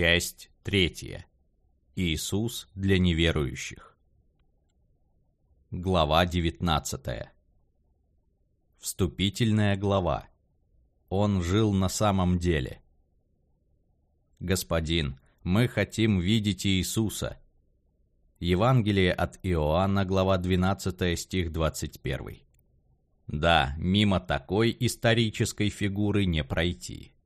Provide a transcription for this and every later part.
Часть третья. Иисус для неверующих. Глава 19. Вступительная глава. Он жил на самом деле. Господин, мы хотим видеть Иисуса. Евангелие от Иоанна, глава 12, стих 21. Да, мимо такой исторической фигуры не пройти.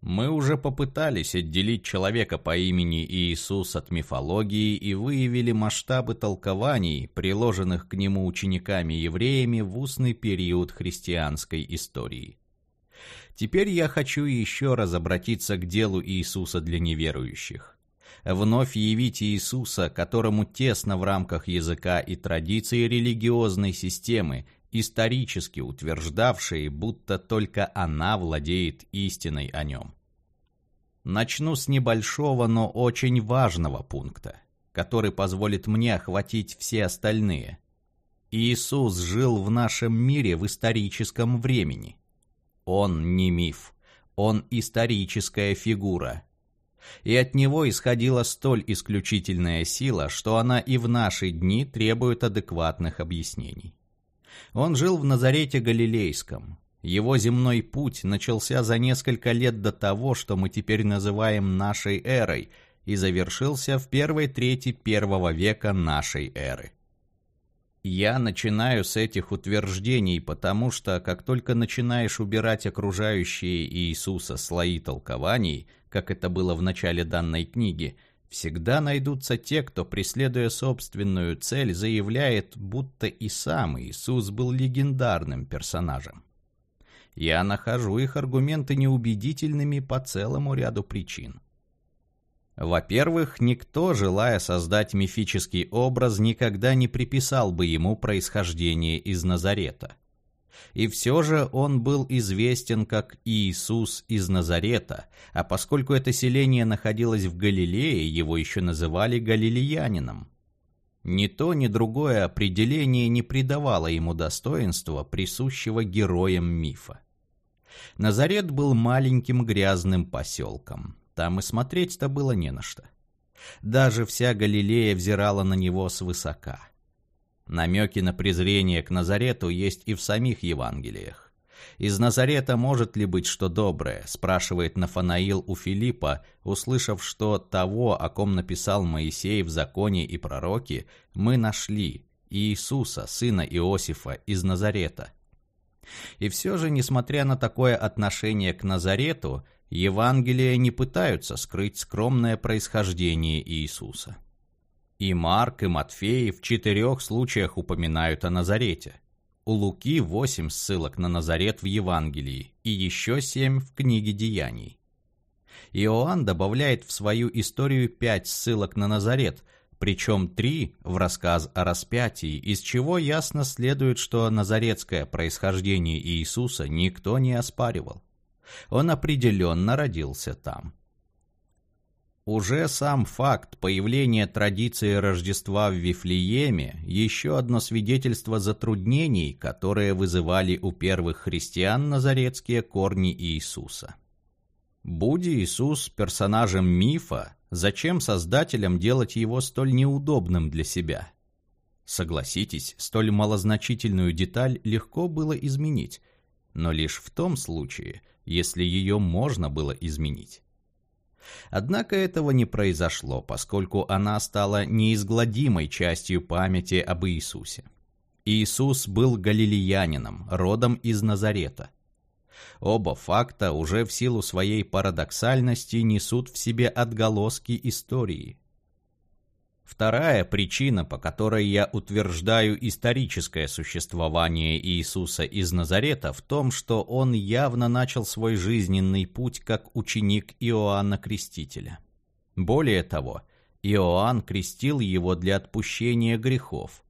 Мы уже попытались отделить человека по имени Иисус от мифологии и выявили масштабы толкований, приложенных к нему учениками-евреями в устный период христианской истории. Теперь я хочу еще раз обратиться к делу Иисуса для неверующих. Вновь явить Иисуса, которому тесно в рамках языка и традиции религиозной системы исторически утверждавшие, будто только она владеет истиной о нем. Начну с небольшого, но очень важного пункта, который позволит мне охватить все остальные. Иисус жил в нашем мире в историческом времени. Он не миф, он историческая фигура. И от него исходила столь исключительная сила, что она и в наши дни требует адекватных объяснений. Он жил в Назарете Галилейском. Его земной путь начался за несколько лет до того, что мы теперь называем нашей эрой, и завершился в первой трети первого века нашей эры. Я начинаю с этих утверждений, потому что, как только начинаешь убирать окружающие Иисуса слои толкований, как это было в начале данной книги – Всегда найдутся те, кто, преследуя собственную цель, заявляет, будто и сам Иисус был легендарным персонажем. Я нахожу их аргументы неубедительными по целому ряду причин. Во-первых, никто, желая создать мифический образ, никогда не приписал бы ему происхождение из Назарета. И все же он был известен как Иисус из Назарета, а поскольку это селение находилось в Галилее, его еще называли галилеянином. Ни то, ни другое определение не придавало ему достоинства, присущего героям мифа. Назарет был маленьким грязным поселком. Там и смотреть-то было не на что. Даже вся Галилея взирала на него свысока. Намеки на презрение к Назарету есть и в самих Евангелиях. «Из Назарета может ли быть что доброе?» – спрашивает Нафанаил у Филиппа, услышав, что того, о ком написал Моисей в законе и пророке, мы нашли, Иисуса, сына Иосифа, из Назарета. И все же, несмотря на такое отношение к Назарету, Евангелия не пытаются скрыть скромное происхождение Иисуса. И Марк, и Матфей в четырех случаях упоминают о Назарете. У Луки восемь ссылок на Назарет в Евангелии и еще семь в книге Деяний. Иоанн добавляет в свою историю пять ссылок на Назарет, причем три в рассказ о распятии, из чего ясно следует, что назаретское происхождение Иисуса никто не оспаривал. Он определенно родился там. Уже сам факт появления традиции Рождества в Вифлееме – еще одно свидетельство затруднений, которые вызывали у первых христиан назарецкие корни Иисуса. Будь Иисус персонажем мифа, зачем создателям делать его столь неудобным для себя? Согласитесь, столь малозначительную деталь легко было изменить, но лишь в том случае, если ее можно было изменить. Однако этого не произошло, поскольку она стала неизгладимой частью памяти об Иисусе. Иисус был галилеянином, родом из Назарета. Оба факта уже в силу своей парадоксальности несут в себе отголоски истории. Вторая причина, по которой я утверждаю историческое существование Иисуса из Назарета, в том, что он явно начал свой жизненный путь как ученик Иоанна Крестителя. Более того, Иоанн крестил его для отпущения грехов,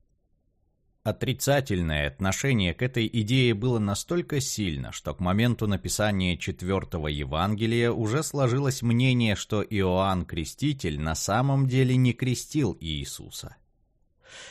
Отрицательное отношение к этой идее было настолько сильно, что к моменту написания четвертого Евангелия уже сложилось мнение, что Иоанн Креститель на самом деле не крестил Иисуса.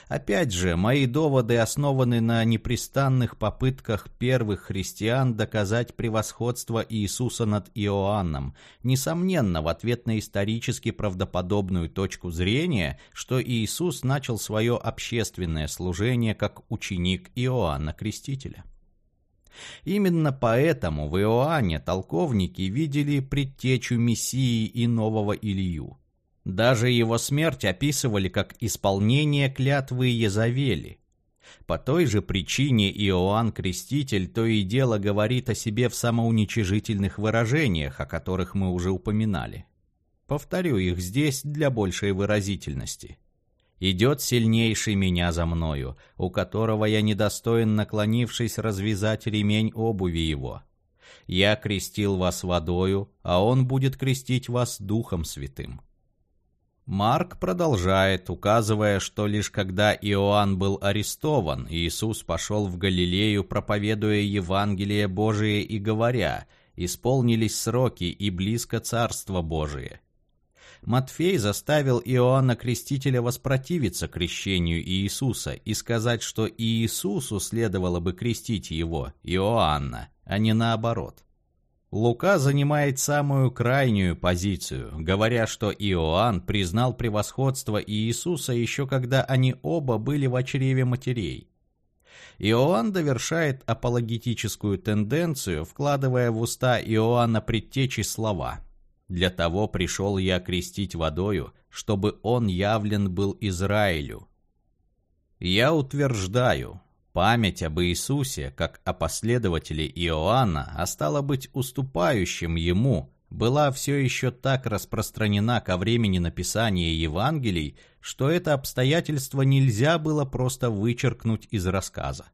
Опять же, мои доводы основаны на непрестанных попытках первых христиан доказать превосходство Иисуса над Иоанном, несомненно, в ответ на исторически правдоподобную точку зрения, что Иисус начал свое общественное служение как ученик Иоанна Крестителя. Именно поэтому в Иоанне толковники видели предтечу Мессии и нового Илью. Даже его смерть описывали как исполнение клятвы Езавели. По той же причине Иоанн Креститель то и дело говорит о себе в самоуничижительных выражениях, о которых мы уже упоминали. Повторю их здесь для большей выразительности. «Идет сильнейший меня за мною, у которого я недостоин, наклонившись, развязать ремень обуви его. Я крестил вас водою, а он будет крестить вас Духом Святым». Марк продолжает, указывая, что лишь когда Иоанн был арестован, Иисус пошел в Галилею, проповедуя Евангелие Божие и говоря, «Исполнились сроки, и близко Царство Божие». Матфей заставил Иоанна Крестителя воспротивиться крещению Иисуса и сказать, что Иисусу следовало бы крестить его, Иоанна, а не наоборот. Лука занимает самую крайнюю позицию, говоря, что Иоанн признал превосходство Иисуса еще когда они оба были в чреве матерей. Иоанн довершает апологетическую тенденцию, вкладывая в уста Иоанна предтечи слова «Для того пришел я крестить водою, чтобы он явлен был Израилю». «Я утверждаю, Память об Иисусе, как о последователе Иоанна, а стало быть уступающим ему, была все еще так распространена ко времени написания Евангелий, что это обстоятельство нельзя было просто вычеркнуть из рассказа.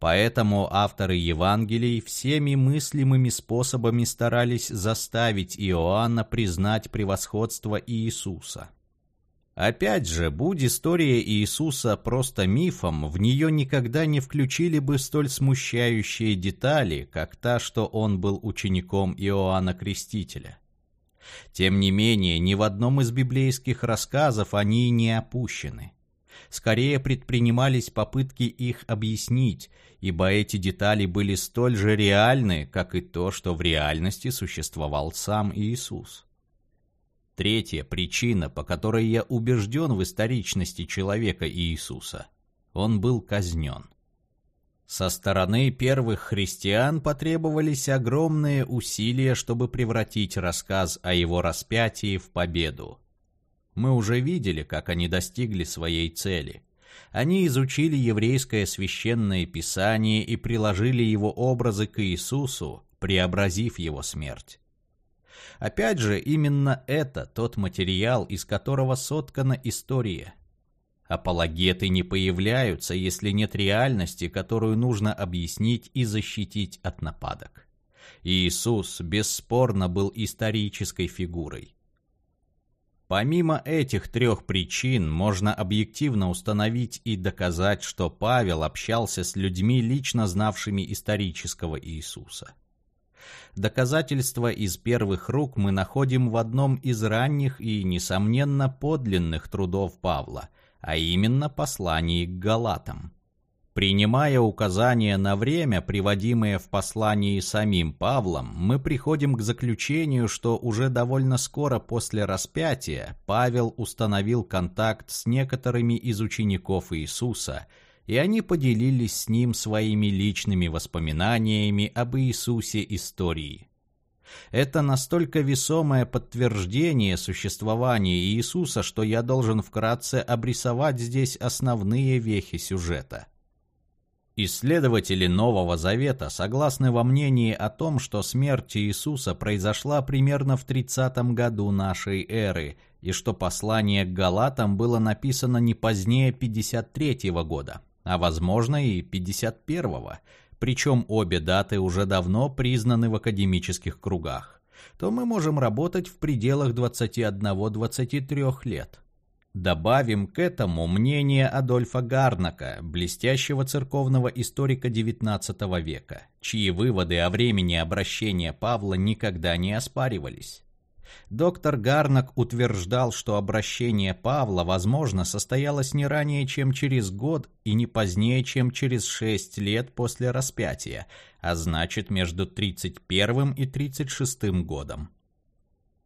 Поэтому авторы Евангелий всеми мыслимыми способами старались заставить Иоанна признать превосходство Иисуса. Опять же, будь история Иисуса просто мифом, в нее никогда не включили бы столь смущающие детали, как та, что он был учеником Иоанна Крестителя. Тем не менее, ни в одном из библейских рассказов они не опущены. Скорее предпринимались попытки их объяснить, ибо эти детали были столь же реальны, как и то, что в реальности существовал сам Иисус. Третья причина, по которой я убежден в историчности человека Иисуса. Он был казнен. Со стороны первых христиан потребовались огромные усилия, чтобы превратить рассказ о его распятии в победу. Мы уже видели, как они достигли своей цели. Они изучили еврейское священное писание и приложили его образы к Иисусу, преобразив его смерть. Опять же, именно это тот материал, из которого соткана история. Апологеты не появляются, если нет реальности, которую нужно объяснить и защитить от нападок. Иисус бесспорно был исторической фигурой. Помимо этих трех причин, можно объективно установить и доказать, что Павел общался с людьми, лично знавшими исторического Иисуса. Доказательства из первых рук мы находим в одном из ранних и, несомненно, подлинных трудов Павла, а именно послании к Галатам. Принимая указания на время, приводимые в послании самим Павлом, мы приходим к заключению, что уже довольно скоро после распятия Павел установил контакт с некоторыми из учеников Иисуса – и они поделились с ним своими личными воспоминаниями об Иисусе истории. Это настолько весомое подтверждение существования Иисуса, что я должен вкратце обрисовать здесь основные вехи сюжета. Исследователи Нового Завета согласны во мнении о том, что смерть Иисуса произошла примерно в 30 году нашей эры, и что послание к Галатам было написано не позднее 53 года а возможно и 51-го, причем обе даты уже давно признаны в академических кругах, то мы можем работать в пределах 21-23 лет. Добавим к этому мнение Адольфа Гарнака, блестящего церковного историка XIX века, чьи выводы о времени обращения Павла никогда не оспаривались. Доктор Гарнак утверждал, что обращение Павла, возможно, состоялось не ранее, чем через год и не позднее, чем через шесть лет после распятия, а значит между 31 и 36 годом.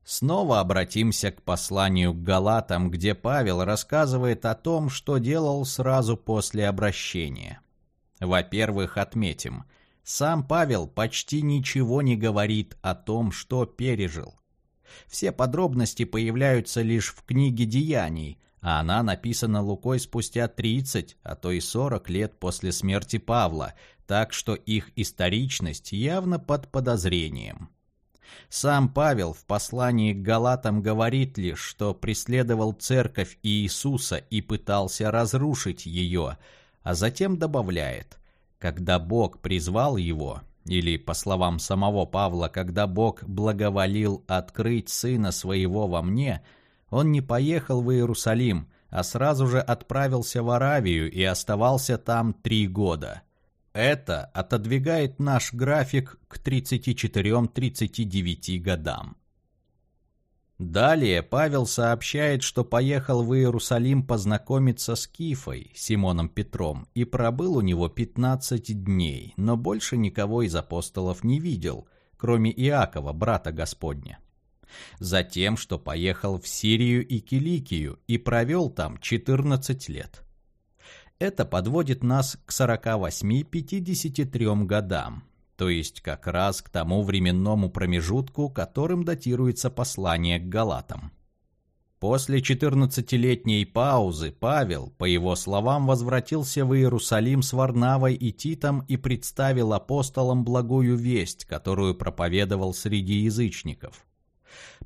Снова обратимся к посланию к Галатам, где Павел рассказывает о том, что делал сразу после обращения. Во-первых, отметим, сам Павел почти ничего не говорит о том, что пережил. Все подробности появляются лишь в книге «Деяний», а она написана Лукой спустя 30, а то и 40 лет после смерти Павла, так что их историчность явно под подозрением. Сам Павел в послании к Галатам говорит лишь, что преследовал церковь Иисуса и пытался разрушить ее, а затем добавляет, когда Бог призвал его, или, по словам самого Павла, когда Бог благоволил открыть Сына Своего во мне, он не поехал в Иерусалим, а сразу же отправился в Аравию и оставался там три года. Это отодвигает наш график к 34-39 годам. Далее Павел сообщает, что поехал в Иерусалим познакомиться с Кифой, Симоном Петром, и пробыл у него 15 дней, но больше никого из апостолов не видел, кроме Иакова, брата Господня. Затем, что поехал в Сирию и Киликию и провел там 14 лет. Это подводит нас к 48-53 годам, то есть как раз к тому временному промежутку, которым датируется послание к Галатам. После 14-летней паузы Павел, по его словам, возвратился в Иерусалим с Варнавой и Титом и представил апостолам благую весть, которую проповедовал среди язычников.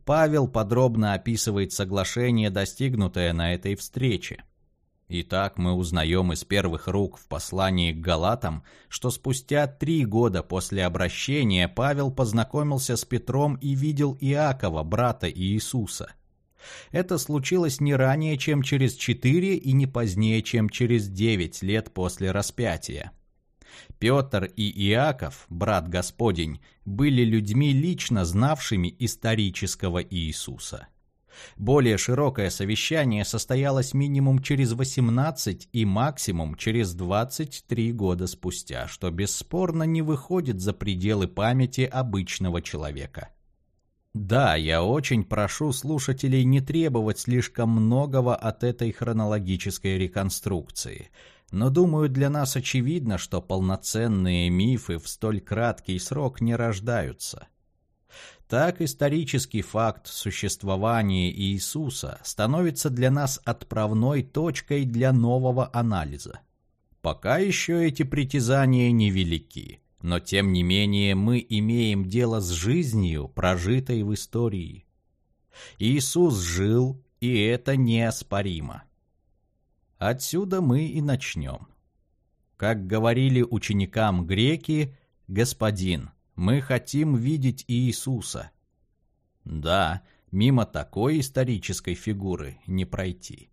Павел подробно описывает соглашение, достигнутое на этой встрече. Итак, мы узнаем из первых рук в послании к Галатам, что спустя три года после обращения Павел познакомился с Петром и видел Иакова, брата Иисуса. Это случилось не ранее, чем через четыре и не позднее, чем через девять лет после распятия. Петр и Иаков, брат Господень, были людьми, лично знавшими исторического Иисуса. Более широкое совещание состоялось минимум через 18 и максимум через 23 года спустя, что бесспорно не выходит за пределы памяти обычного человека. Да, я очень прошу слушателей не требовать слишком многого от этой хронологической реконструкции, но думаю, для нас очевидно, что полноценные мифы в столь краткий срок не рождаются – так исторический факт существования Иисуса становится для нас отправной точкой для нового анализа. Пока еще эти притязания невелики, но тем не менее мы имеем дело с жизнью, прожитой в истории. Иисус жил, и это неоспоримо. Отсюда мы и начнем. Как говорили ученикам греки, «Господин, мы хотим видеть Иисуса. Да, мимо такой исторической фигуры не пройти.